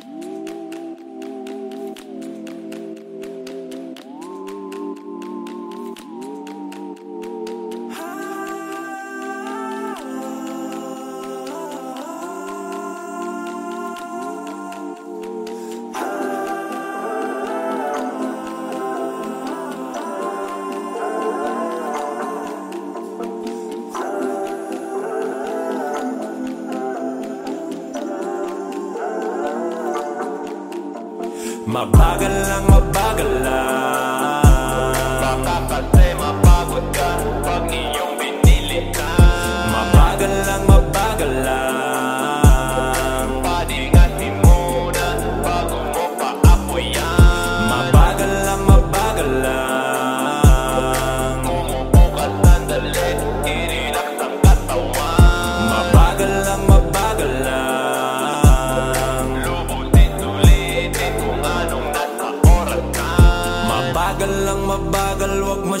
you Mabagal lang, mabagal lang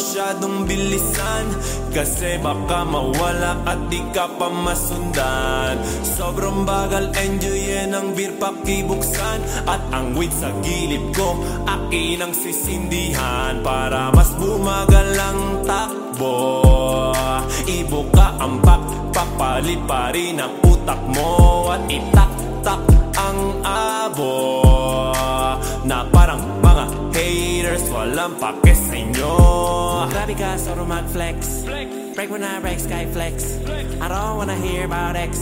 masyadong bilisan. Kasi baka mawala at di ka pa masundan. Sobrang bagal, enjoyin ang beer pakibuksan At ang weed sa gilid ko, akin ang sisindihan. Para mas bumagal ang takbo Ibuka ang backpack, paliparin ang utak mo At itak-tak ang abo Na parang mga haters. Walang pake sa inyo. Grabe ka sa mag-flex Break when I break sky flex. I don't wanna hear about X.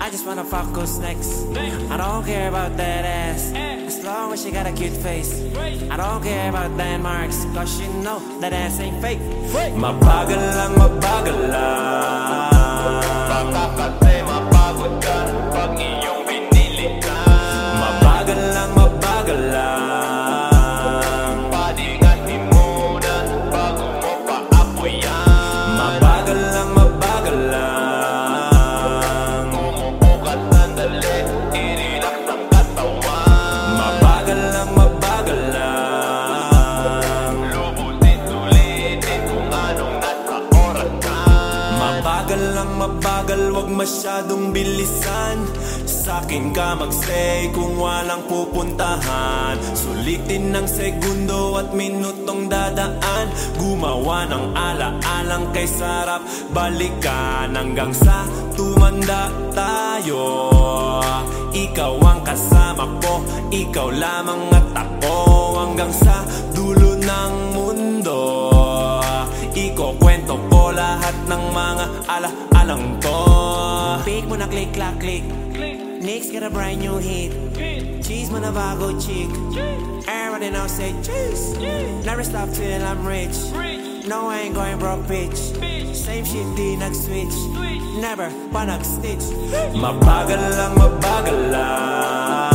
I just wanna fuck who's next. I don't care about that ass. As long as she got a cute face. I don't care about landmarks Cause you know that ass ain't fake. Mabagal lang, mabagal lang. Kasi mapagod ka. Pag iyong lang, mabagal, wag masyadong bilisan. Sa'kin ka mag-say kung walang pupuntahan. Sulitin ng segundo at minutong dadaan. Gumawa ng ala-alang kay sarap. Balikan hanggang sa tumanda tayo. Ikaw ang kasama ko, ikaw lamang at ako Hanggang sa dulo ng mundo mga ala-alang to. Pick mo na click, clack, click. Nick's got a brand new hit. Cheese mo na bago chick. Everybody now say cheese. Never stop till I'm rich. No, I ain't going broke, bitch. Same shit, di nag-switch Never pa nag-stitch Mabagal lang, mabagal lang